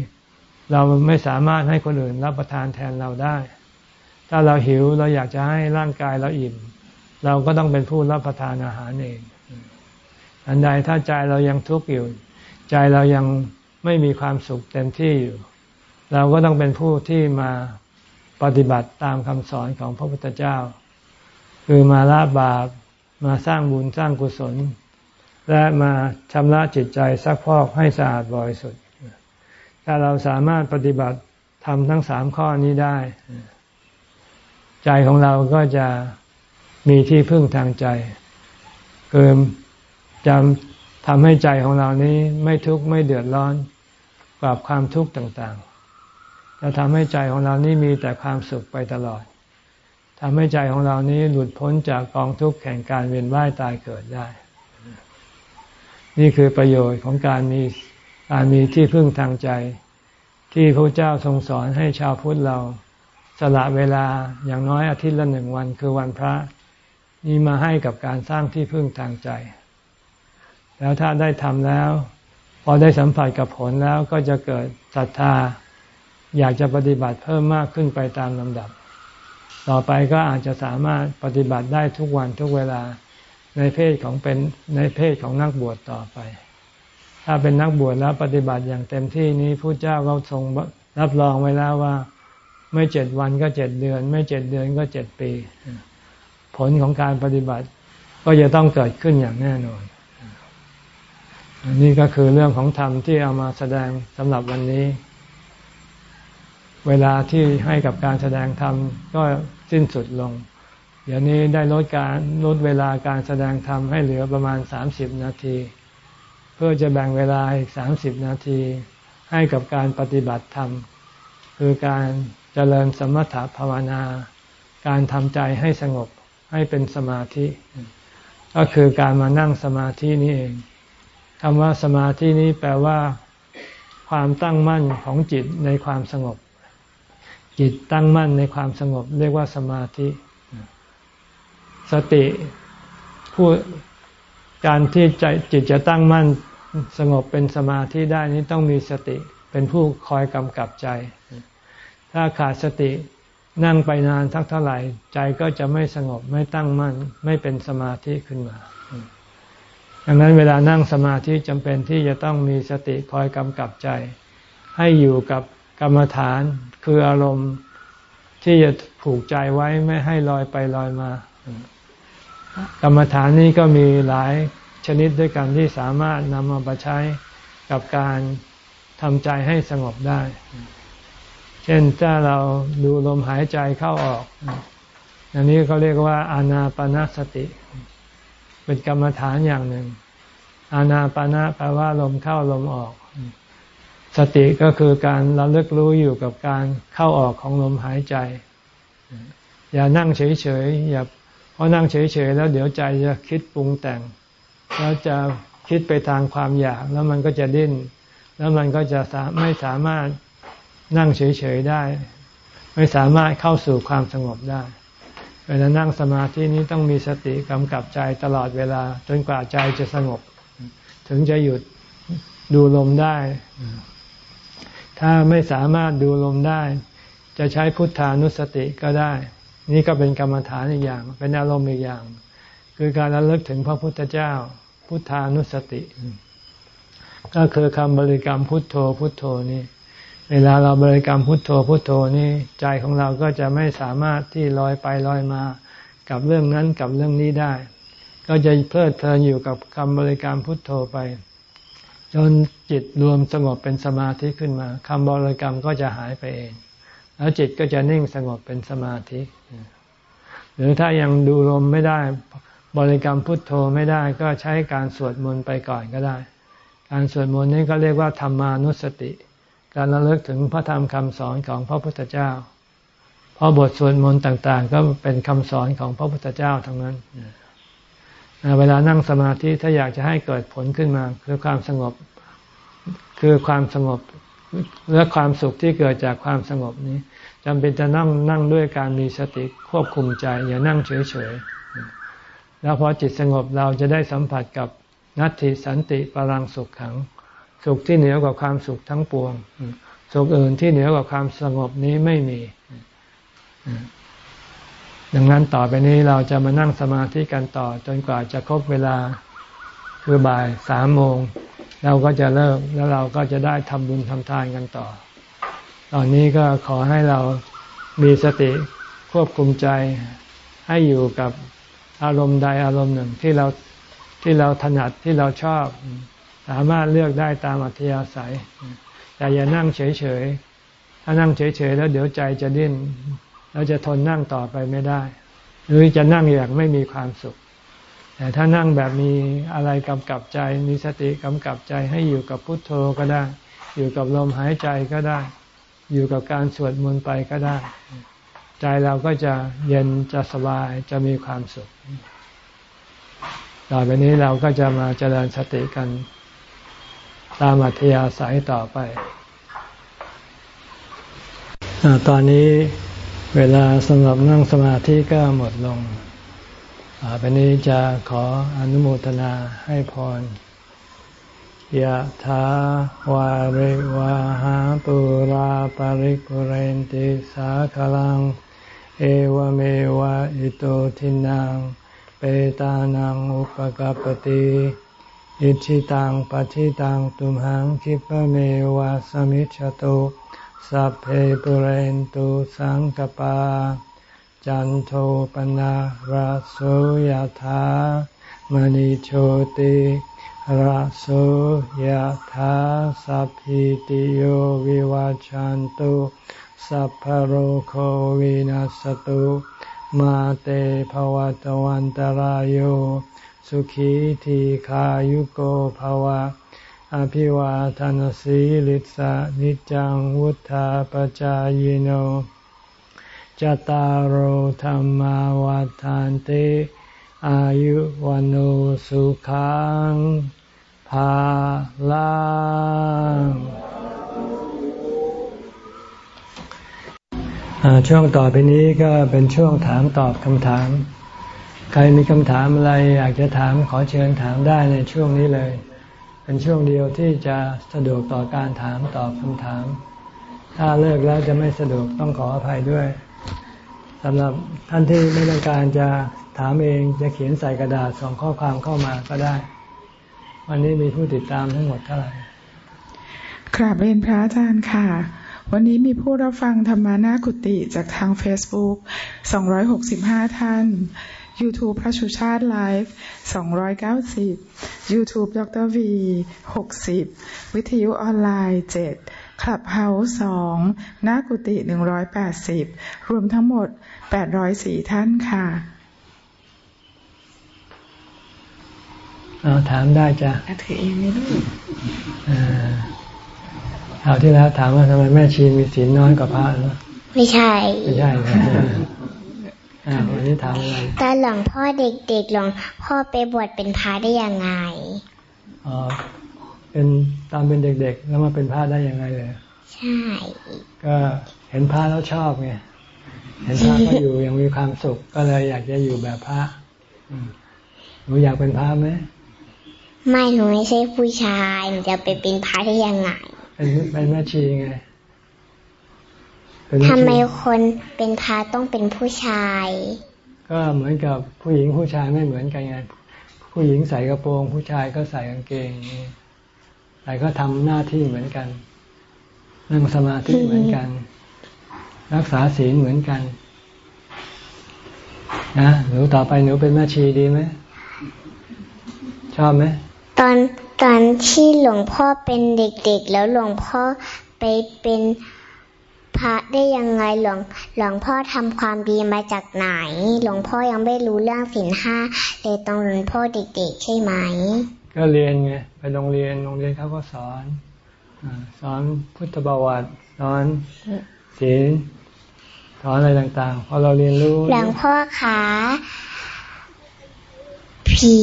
เราไม่สามารถให้คนอื่นรับประทานแทนเราได้ ถ้าเราหิวเราอยากจะให้ร่างกายเราอิ่ม เราก็ต้องเป็นผู้รับประทานอาหารเอง อันใดถ้าใจเรายังทุกข์อยู่ ใจเรายังไม่มีความสุขเต็มที่อยู่ เราก็ต้องเป็นผู้ที่มาปฏิบัติตามคำสอนของพระพุทธเจ้า คือมาละบาปมาสร้างบุญสร้างกุศล และมาชำระจิตใจซักพอกให้สะอาดบริสุทธิ์ถ้าเราสามารถปฏิบัติทำทั้งสามข้อนี้ได้ ใจของเราก็จะมีที่พึ่งทางใจเกิมจะทำให้ใจของเรานี้ไม่ทุกข์ไม่เดือดร้อนกับความทุกข์ต่างๆ จะทำให้ใจของเรานี้มีแต่ความสุขไปตลอดทำให้ใจของเรานี้หลุดพ้นจากกองทุกข์แห่งการเวียนว่ายตายเกิดได้ นี่คือประโยชน์ของการมีการมีที่พึ่งทางใจ ที่พระเจ้าทรงสอนให้ชาวพุทธเรา สละเวลาอย่างน้อยอาทิตย์ละหนึ่งวันคือวันพระ นี้มาให้กับการสร้างที่พึ่งทางใจ แล้วถ้าได้ทำแล้ว พอได้สัมผัสกับผลแล้วก็จะเกิดศรัทธา อยากจะปฏิบัติเพิ่มมากขึ้นไปตามลำดับ ต่อไปก็อาจจะสามารถปฏิบัติได้ทุกวันทุกเวลาในเพศของเป็นในเพศของนักบวชต่อไป ถ้าเป็นนักบวชแล้วปฏิบัติอย่างเต็มที่นี้พระเจ้าก็ทรงรับรองไว้แล้วว่า ไม่เจ็ดวันก็เจ็ดเดือน ไม่เจ็ดเดือนก็เจ็ดปี ผลของการปฏิบัติ ก็จะต้องเกิดขึ้นอย่างแน่นอนนี่ก็คือเรื่องของธรรมที่เอามาแสดงสำหรับวันนี้ เวลาที่ให้กับการแสดงธรรมก็สิ้นสุดลง เดี๋ยวนี้ได้ลดการลดเวลาการแสดงธรรมให้เหลือประมาณสามสิบนาที เพื่อจะแบ่งเวลาอีกสามสิบนาที ให้กับการปฏิบัติธรรม คือการ จริญสมถะภาวนา การทำใจให้สงบให้เป็นสมาธิ ก็คือการมานั่งสมาธินี่เองคำว่าสมาธินี้แปลว่า ความตั้งมั่นของจิตในความสงบ จิตตั้งมั่นในความสงบ เรียกว่าสมาธิ สติผู้การที่ใจจิตจะตั้งมั่นสงบเป็นสมาธิได้นี้ต้องมีสติเป็นผู้คอยกำกับใจ ถ้าขาดสตินั่งไปนานทักเท่าไหร่ ใจก็จะไม่สงบไม่ตั้งมั่น ไม่เป็นสมาธิขึ้นมา ดังนั้นเวลานั่งสมาธิจำเป็นที่จะต้องมีสติคอยกำกับใจ ให้อยู่กับกรรมฐานคืออารมณ์ที่จะผูกใจไว้ไม่ให้ลอยไปลอยมา กรรมฐานนี้ก็มีหลายชนิดด้วยกันที่สามารถนำมาใช้กับการทำใจให้สงบได้ ช่นถ้าเราดูลมหายใจเข้าออก อันนี้เขาเรียกว่า อานาปนาสติ เป็นกรรมฐานอย่างหนึ่ง อานาปนาแปลว่าลมเข้าลมออก สติก็คือการระลึกรู้อยู่กับการเข้าออกของลมหายใจ อย่านั่งเฉยๆอย่าเพราะนั่งเฉยๆแล้วเดี๋ยวใจจะคิดปรุงแต่ง แล้วจะคิดไปทางความอยากแล้วมันก็จะดิ้น แล้วมันก็จะไม่สามารถ นั่งเฉยๆได้ ไม่สามารถเข้าสู่ความสงบได้ เวลานั่งสมาธินี้ต้องมีสติกำกับใจตลอดเวลา จนกว่าใจจะสงบ ถึงจะหยุดดูลมได้ ถ้าไม่สามารถดูลมได้ จะใช้พุทธานุสติก็ได้ นี่ก็เป็นกรรมฐานอีกอย่าง เป็นอารมณ์อีกอย่าง คือการระลึกถึงพระพุทธเจ้า พุทธานุสติ ก็คือคำบริกรรมพุทโธพุทโธนี่ เวลาเราบริกรรมพุทโธพุทโธนี่ใจของเราก็จะไม่สามารถที่ลอยไปลอยมากับเรื่องนั้นกับเรื่องนี้ได้ ก็จะเพลิดเพลินอยู่กับคำบริกรรมพุทโธไป จนจิตรวมสงบเป็นสมาธิขึ้นมาคำบริกรรมก็จะหายไปเอง แล้วจิตก็จะนิ่งสงบเป็นสมาธิ หรือถ้ายังดูลมไม่ได้บริกรรมพุทโธไม่ได้ก็ใช้การสวดมนต์ไปก่อนก็ได้ การสวดมนต์นี้ก็เรียกว่าธรรมานุสติ การระลึกถึงพระธรรมคำสอนของพระพุทธเจ้า เพราะบทสวดมนต์ต่าง ๆ ก็เป็นคำสอนของพระพุทธเจ้าทั้งนั้น เวลานั่งสมาธิถ้าอยากจะให้เกิดผลขึ้นมา คือความสงบ คือความสงบและความสุขที่เกิดจากความสงบนี้จจำเป็นจะนั่งนั่งด้วยการมีสติควบคุมใจ อย่านั่งเฉยๆแล้วพอจิตสงบเราจะได้สัมผัสกับนัตติสันติปรังสุขขัง สุขที่เหนือกว่าความสุขทั้งปวง สุขอื่นที่เหนือกว่าความสงบนี้ไม่มี ดังนั้นต่อไปนี้เราจะมานั่งสมาธิกันต่อ จนกว่าจะครบเวลาคือบ่ายสามโมง เราก็จะเลิกแล้วเราก็จะได้ทำบุญทำทานกันต่อ ตอนนี้ก็ขอให้เรามีสติควบคุมใจให้อยู่กับอารมณ์ใดอารมณ์หนึ่งที่เราที่เราถนัดที่เราชอบ สามารถเลือกได้ตามอัธยาศัย แต่อย่านั่งเฉยๆ ถ้านั่งเฉยๆ แล้วเดี๋ยวใจจะดิ้นเราจะทนนั่งต่อไปไม่ได้ หรือจะนั่งอย่างไม่มีความสุข แต่ถ้านั่งแบบมีอะไรกำกับใจ มีสติกำกับใจให้อยู่กับพุทโธก็ได้ อยู่กับลมหายใจก็ได้ อยู่กับการสวดมนต์ไปก็ได้ ใจเราก็จะเย็นจะสบายจะมีความสุข ต่อไปนี้เราก็จะมาเจริญสติกัน ตามอัธยาศัยต่อไปตอนนี้เวลาสำหรับนั่งสมาธิก็หมดลงต่อไปนี้จะขออนุโมทนาให้พรยะถาวาริวาหาปุราปาริกุเรนติสาคลัง เอวเมวะอิโตทินนัง เปตานังอุปกัปปติ อิจฉิตังปัตถิตังตุมหัง ขิปปเมวะสมิชฌตุสัพเพปูเรนตุสังกัปปา จันโทปัณณะระโสยะถามณิโชติระโสยะถาสัพพีติโยวิวาจันตุสัพพโรโควินัสตุ มาเตภวัตวันตารโย สุขีทีขายุโกภวะ อภิวาทานสีลิสานิจังวุธาปจายโนจตารโหธรรมวาทานติอายุวันโอสุขังภาลังช่วงต่อไปนี้ก็เป็นช่วงถามตอบคำถาม รมีคำถามอะไรอยากจะถามขอเชิญถามได้ในช่วงนี้เลย เป็นช่วงเดียวที่จะสะดวกต่อการถามตอบคำถาม ถ้าเลิกแล้วจะไม่สะดวกต้องขออภัยด้วยสำหรับท่านที่ไม่ต้องการจะถามเองจะเขียนใส่กระดาษส่งข้อความเข้ามาก็ได้ วันนี้มีผู้ติดตามทั้งหมดเท่าไหร่กราบเรียนพระอาจารย์ค่ะ วันนี้มีผู้รับฟังธรรมะหน้ากุฏิจากทาง Facebook 265 ท่าน YouTube พระสุชาติไลฟ์290 YouTube ดร.วี60 วิทยุออนไลน์7 Clubhouse 2หน้ากุฏิ180 รวมทั้งหมด 804 ท่านค่ะเอาถามได้จ้ะถือเองไม่รู้เอาที่แล้วถามว่าทำไมแม่ชีมีศีลน้อยกว่าพระเนาะไม่ใช่ ไม่ใช่ วันนี้ถามอะไรตอนหลวงพ่อเด็กๆหลวงพ่อไปบวชเป็นพระได้ยังไงอ๋อเป็นตอนเป็นเด็กๆ แล้วมาเป็นพระได้ยังไงเลย ใช่ ก็เห็นพระแล้วชอบไงเห็นพระก็อยู่ยังมีความสุขก็เลยอยากจะอยู่แบบพระหนูอยากเป็นพระไหมไม่หนูไม่ใช่ผู้ชายหนูจะไปเป็นพระได้ยังไงเป็นเป็นแม่ชีไง ทำไมคนเป็นพระต้องเป็นผู้ชาย ก็เหมือนกับผู้หญิงผู้ชายไม่เหมือนกันไงผู้หญิงใส่กระโปรง ผู้ชายก็ใส่กางเกงแต่ก็ทำหน้าที่เหมือนกัน นั่งสมาธิเหมือนกัน รักษาศีลเหมือนกันนะหนูต่อไปหนูเป็นแม่ชีดีไหมชอบไหมตอนตอนที่หลวงพ่อเป็นเด็กๆ แล้วหลวงพ่อไปเป็น พระได้ยังไงหลวงหลวงพ่อทำความดีมาจากไหน หลวงพ่อยังไม่รู้เรื่องศีลห้าเลยต้องหลวงพ่อเด็กๆใช่ไหม ก็เรียนไงไปโรงเรียนโรงเรียนเขาก็สอนสอนพุทธประวัติสอนศีลสอนอะไรต่างๆพอเราเรียนรู้หลวงพ่อคะผี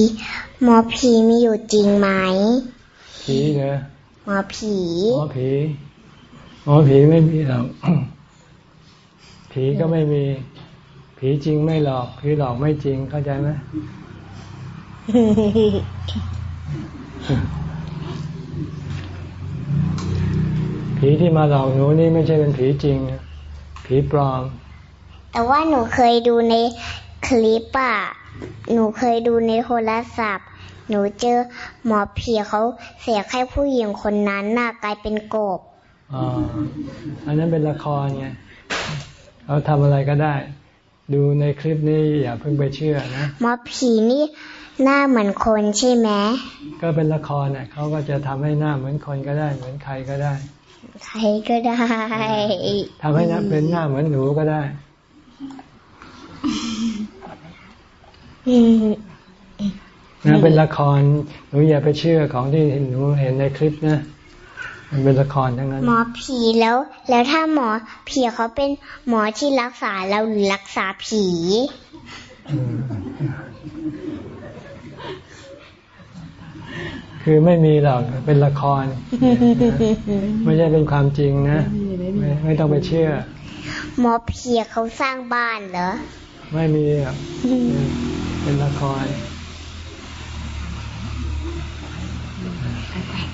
หมอผีมีอยู่จริงไหมผีเหรอหมอผีหมอผี หมอผีไม่มีหรอกผีก็ไม่มี ผีจริงไม่หลอก ผีหลอกไม่จริงเข้าใจไหมผีที่มาหลอกหนูนี่ไม่ใช่เป็นผีจริงผีปลอม แต่ว่าหนูเคยดูในคลิปอะหนูเคยดูในโทรศัพท์ หนูเจอหมอผีเขาเสียให้ผู้หญิงคนนั้นน่ะกลายเป็นกบ อ๋ออันนั้นเป็นละครไงเขาทำอะไรก็ได้ ดูในคลิปนี้อย่าเพิ่งไปเชื่อนะหมอผีนี่หน้าเหมือนคนใช่ไหมก็เป็นละครเน่ะเขาก็จะทำให้หน้าเหมือนคนก็ได้ เหมือนใครก็ได้ ใครก็ได้ทำให้หน้าเป็นหน้าเหมือนหนูก็ได้อืมนะเป็นละครหนูอย่าไปเชื่อของที่หนูเห็นในคลิปนะ มันเป็นละครทั้งนั้น หมอผีแล้ว แล้วถ้าหมอผีเขาเป็นหมอที่รักษาเราหรือรักษาผีอืมคือไม่มีหรอกเป็นละคร ไม่ใช่เป็นความจริงนะไม่ไม่ต้องไปเชื่อ หมอผีเขาสร้างบ้านเหรอ ไม่มีหรอกเป็นละคร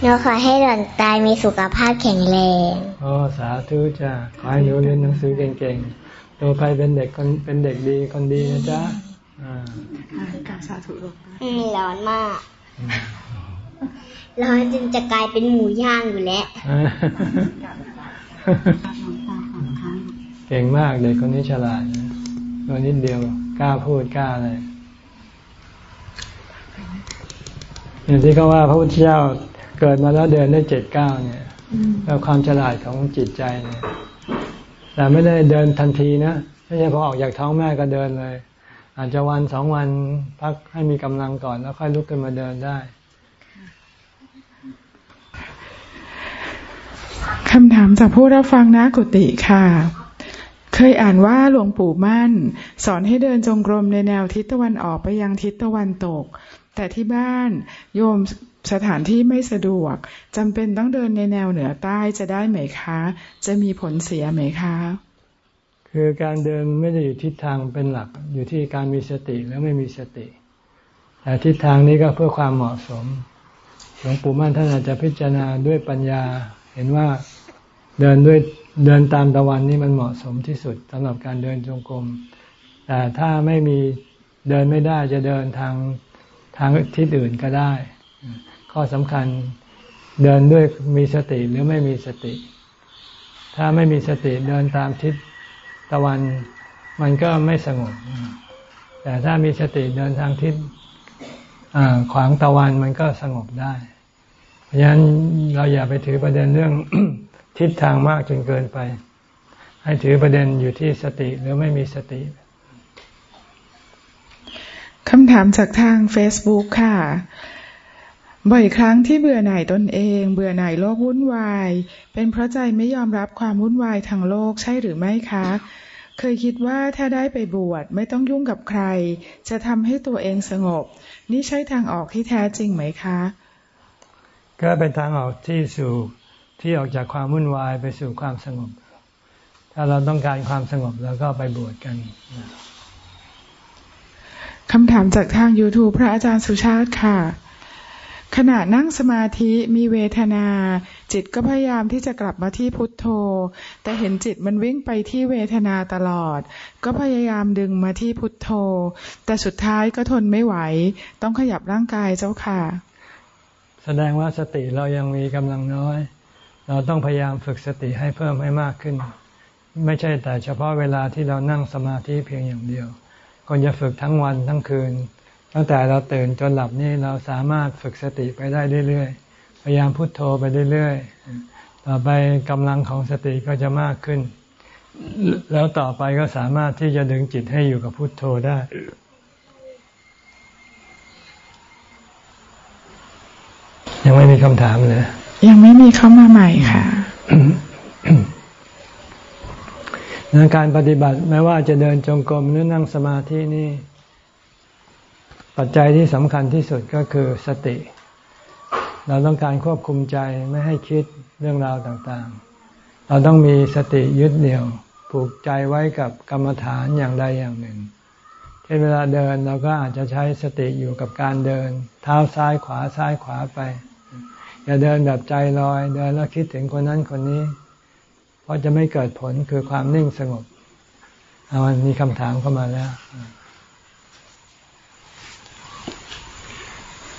หนูขอให้หลอนตายมีสุขภาพแข็งแรงโอ้สาธุจ้าขอให้หนูเรียนหนังสือเก่งๆโตไปเป็นเด็กคนเป็นเด็กดีคนดีนะจ๊ะอ่ากาสาธุลงอืมร้อนมากร้อนจนจะกลายเป็นหมูย่างอยู่แล้วเก่งมากเด็กคนนี้ฉลาดนะตัวนิดเดียวกล้าพูดกล้าอะไรอย่างที่เขาว่าพระพุทธเจ้า เกิดมาแล้วเดินได้เจ็ดเก้าเนี่ยแล้วความฉลาดของจิตใจเนี่ยแต่ไม่ได้เดินทันทีนะไม่ใช่พอออกจากท้องแม่ก็เดินเลย อาจจะวันสองวันพักให้มีกำลังก่อนแล้วค่อยลุกขึ้นมาเดินได้คำถามจากผู้รับฟังนะกุติค่ะ เคยอ่านว่าหลวงปู่มั่น สอนให้เดินจงกรมในแนวทิศตะวันออกไปยังทิศตะวันตก แต่ที่บ้าน โยมสถานที่ไม่สะดวกจำเป็นต้องเดินในแนวเหนือใต้จะได้ไหมคะ จะมีผลเสียไหมคะ คือการเดินไม่ได้อยู่ทิศทางเป็นหลักอยู่ที่การมีสติแล้วไม่มีสติแต่ทิศทางนี้ก็เพื่อความเหมาะสมหลวงปู่มั่นท่านอาจจะพิจารณาด้วยปัญญา เห็นว่าเดินด้วยเดินตามตะวันนี่มันเหมาะสมที่สุดสำหรับการเดินจงกรมแต่ถ้าไม่มีเดินไม่ได้จะเดินทาง ทางทิศอื่นก็ได้ ข้อสำคัญเดินด้วยมีสติหรือไม่มีสติ ถ้าไม่มีสติเดินตามทิศตะวันมันก็ไม่สงบ แต่ถ้ามีสติเดินทางทิศขวางตะวันมันก็สงบได้ เพราะฉะนั้นเราอย่าไปถือประเด็นเรื่องทิศทางมากจนเกินไป ให้ถือประเด็นอยู่ที่สติหรือไม่มีสติ คำถามจากทาง Facebook ค่ะ บ่อยครั้งที่เบื่อหน่ายตนเอง เบื่อหน่ายโลกวุ่นวาย เป็นเพราะใจไม่ยอมรับความวุ่นวายทางโลกใช่หรือไม่คะ เคยคิดว่าถ้าได้ไปบวชไม่ต้องยุ่งกับใคร จะทำให้ตัวเองสงบ นี่ใช่ทางออกที่แท้จริงไหมคะ ก็เป็นทางออกที่สู่ที่ออกจากความวุ่นวายไปสู่ความสงบ ถ้าเราต้องการความสงบเราก็ไปบวชกัน คำถามจากทาง YouTube พระอาจารย์สุชาติค่ะ ขณะนั่งสมาธิมีเวทนา จิตก็พยายามที่จะกลับมาที่พุทโธ แต่เห็นจิตมันวิ่งไปที่เวทนาตลอด ก็พยายามดึงมาที่พุทโธ แต่สุดท้ายก็ทนไม่ไหว ต้องขยับร่างกายเจ้าค่ะ แสดงว่าสติเรายังมีกำลังน้อย เราต้องพยายามฝึกสติให้เพิ่มให้มากขึ้น ไม่ใช่แต่เฉพาะเวลาที่เรานั่งสมาธิเพียงอย่างเดียว ควรจะฝึกทั้งวันทั้งคืน ตั้งแต่เราตื่นจนหลับนี่เราสามารถฝึกสติไปได้เรื่อยๆ พยายามพุโทโธไปเรื่อยๆ ต่อไปกำลังของสติก็จะมากขึ้น แล้วต่อไปก็สามารถที่จะดึงจิตให้อยู่กับพุโทโธได้ยังไม่มีคำถามเลยยังไม่มีเข้ามาใหม่ค่ะใน การปฏิบัติไม่ว่าจะเดินจงกรมหรือนั่งสมาธินี่ ปัจจัยที่สำคัญที่สุดก็คือสติ เราต้องการควบคุมใจไม่ให้คิดเรื่องราวต่างๆ เราต้องมีสติยึดเหนี่ยว ผูกใจไว้กับกรรมฐานอย่างใดอย่างหนึ่งเช่นเวลาเดินเราก็อาจจะใช้สติอยู่กับการเดิน เท้าซ้ายขวาซ้ายขวาไป อย่าเดินแบบใจลอย เดินแล้วคิดถึงคนนั้นคนนี้ ราะจะไม่เกิดผลคือความนิ่งสงบเอามันมีคำถามเข้ามาแล้ว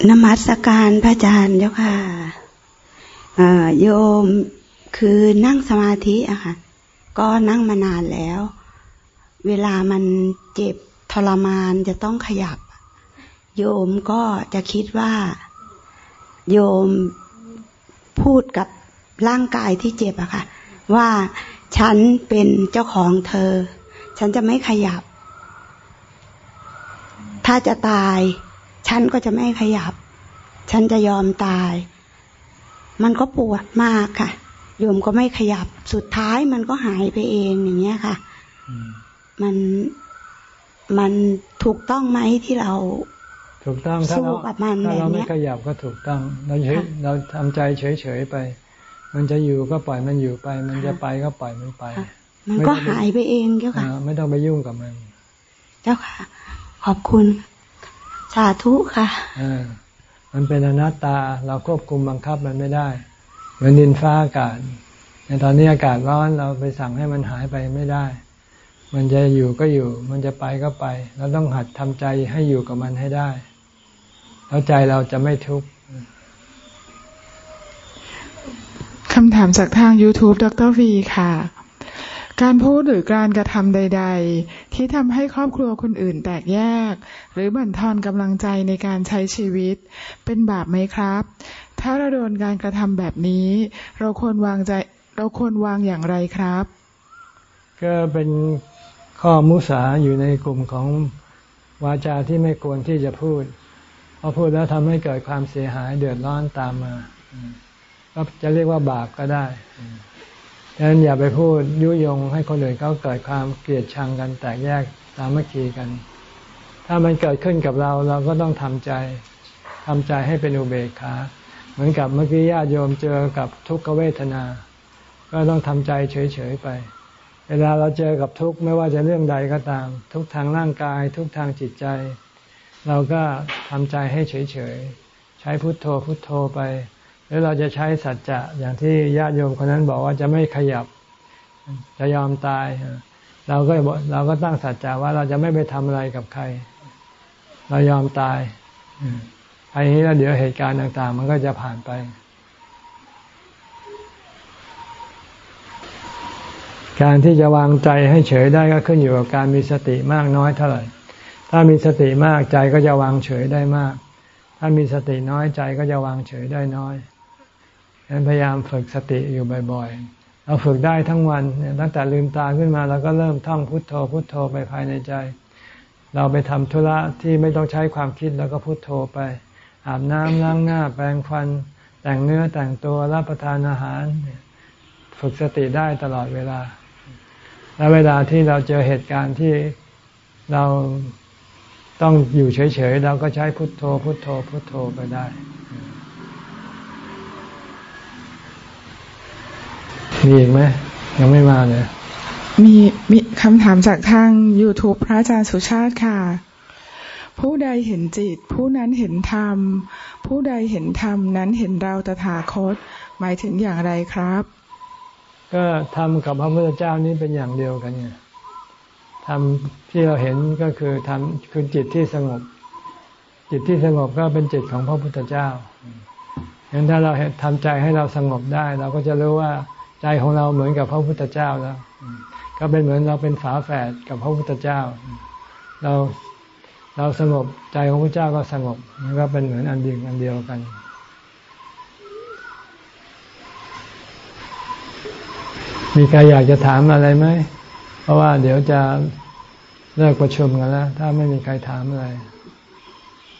นมัสการพระอาจารย์เจ้าค่ะโยมคือนั่งสมาธิอะค่ะ ก็นั่งมานานแล้ว เวลามันเจ็บทรมานจะต้องขยับ โยมก็จะคิดว่า โยมพูดกับร่างกายที่เจ็บอะค่ะ ว่าฉันเป็นเจ้าของเธอ ฉันจะไม่ขยับ ถ้าจะตาย ฉันก็จะไม่ขยับ ฉันจะยอมตาย มันก็ปวดมากค่ะโยมก็ไม่ขยับ สุดท้ายมันก็หายไปเองอย่างเงี้ยค่ะ มันมันถูกต้องไหมที่เราถูกต้องถ้าเราถ้าเราไม่ขยับก็ถูกต้อง เราเฉยเราทำใจเฉยๆไป มันจะอยู่ก็ปล่อยมันอยู่ไป มันจะไปก็ปล่อยมันไป มันก็หายไปเองเจ้าค่ะไม่ต้องไปยุ่งกับมัน เจ้าค่ะ ขอบคุณ สาธุค่ะอ่ามันเป็นอนัตตาเราควบคุมบังคับมันไม่ได้มือนดินฟ้าอากาศในตอนนี้อากาศร้อนเราไปสั่งให้มันหายไปไม่ได้ มันจะอยู่ก็อยู่ มันจะไปก็ไป เราต้องหัดทำใจให้อยู่กับมันให้ได้ แล้วใจเราจะไม่ทุกข์ คำถามจากทาง YouTube ดรวีค่ะ การพูดหรือการกระทำใด ๆ ที่ทำให้ครอบครัวคนอื่นแตกแยก หรือบั่นทอนกำลังใจในการใช้ชีวิต เป็นบาปไหมครับ ถ้าเราโดนการกระทำแบบนี้ เราควรวางใจเราควรวางอย่างไรครับ ก็เป็นข้อมุสาอยู่ในกลุ่มของวาจาที่ไม่ควรที่จะพูดพอพูดแล้วทำให้เกิดความเสียหายเดือดร้อนตามมา ก็จะเรียกว่าบาปก็ได้ดังนั้นอย่าไปพูดยุยงให้คนอื่นเขาเกิดความเกลียดชังกัน แตกแยกสามัคคีกัน ถ้ามันเกิดขึ้นกับเราเราก็ต้องทำใจทำใจให้เป็นอุเบกขา เหมือนกับเมื่อกี้ญาติโยมเจอกับทุกขเวทนา ก็ต้องทำใจเฉยๆไป เวลาเราเจอกับทุกข์ไม่ว่าจะเรื่องใดก็ตาม ทุกทางร่างกาย ทุกทางจิตใจ เราก็ทำใจให้เฉยๆใช้พุทโธพุทโธไป รือเราจะใช้สัจจะอย่างที่ญาติโยมคนนั้นบอกว่าจะไม่ขยับ จะยอมตาย เราก็เราก็ตั้งสัจจะว่าเราจะไม่ไปทำอะไรกับใคร เรายอมตายอันนี้แล้วเดี๋ยวเหตุการณ์ต่าง ๆ มันก็จะผ่านไปการที่จะวางใจให้เฉยได้ก็ขึ้นอยู่กับการมีสติมากน้อยเท่าไหร่ ถ้ามีสติมากใจก็จะวางเฉยได้มาก ถ้ามีสติน้อยใจก็จะวางเฉยได้น้อย พยายามฝึกสติอยู่บ่อยๆ เราฝึกได้ทั้งวันตั้งแต่ลืมตาขึ้นมาเราก็เริ่มท่องพุทโธ พุทโธไปภายในใจ เราไปทำธุระที่ไม่ต้องใช้ความคิดแล้วก็พุทโธไป อาบน้ำล้างหน้า แปรงฟัน แต่งเนื้อแต่งตัวรับประทานอาหาร ฝึกสติได้ตลอดเวลา และเวลาที่เราเจอเหตุการณ์ที่เราต้องอยู่เฉยๆ เราก็ใช้พุทโธ พุทโธ พุทโธไปได้ มีอีกไหมยังไม่มาเลยมีมีคำถามจากทาง YouTube พระอาจารย์สุชาติค่ะ ผู้ใดเห็นจิต ผู้นั้นเห็นธรรม ผู้ใดเห็นธรรมนั้นเห็นเราตถาคต หมายถึงอย่างไรครับ ก็ทำกับพระพุทธเจ้านี่เป็นอย่างเดียวกันไงทำที่เราเห็นก็คือทำคือจิตที่สงบ จิตที่สงบก็เป็นจิตของพระพุทธเจ้างั้นถ้าเราทำใจให้เราสงบได้ เราก็จะรู้ว่า ใจของเราเหมือนกับพระพุทธเจ้าแล้ว ก็เป็นเหมือนเราเป็นฝาแฝดกับพระพุทธเจ้า เราเราสงบใจของพระเจ้าก็สงบมันก็เป็นเหมือนอันเดียวอันเดียวกัน มีใครอยากจะถามอะไรไหม เพราะว่าเดี๋ยวจะเลิกประชุมกันแล้ว ถ้าไม่มีใครถามอะไร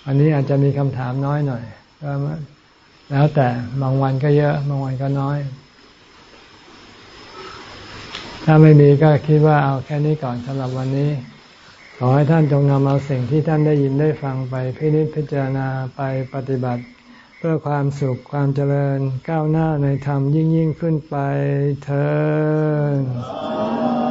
อันนี้อาจจะมีคำถามน้อยหน่อยก็แล้วแต่บางวันก็เยอะ บางวันก็น้อย ถ้าไม่มีก็คิดว่าเอาแค่นี้ก่อนสำหรับวันนี้ ขอให้ท่านจงนำเอาสิ่งที่ท่านได้ยินได้ฟังไปพินิจพิจารณาไปปฏิบัติ เพื่อความสุขความเจริญก้าวหน้าในธรรมยิ่งยิ่งขึ้นไปเธอ